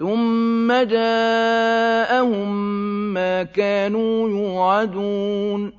ثُمَّ جَاءَهُم مَّا كَانُوا يُوعَدُونَ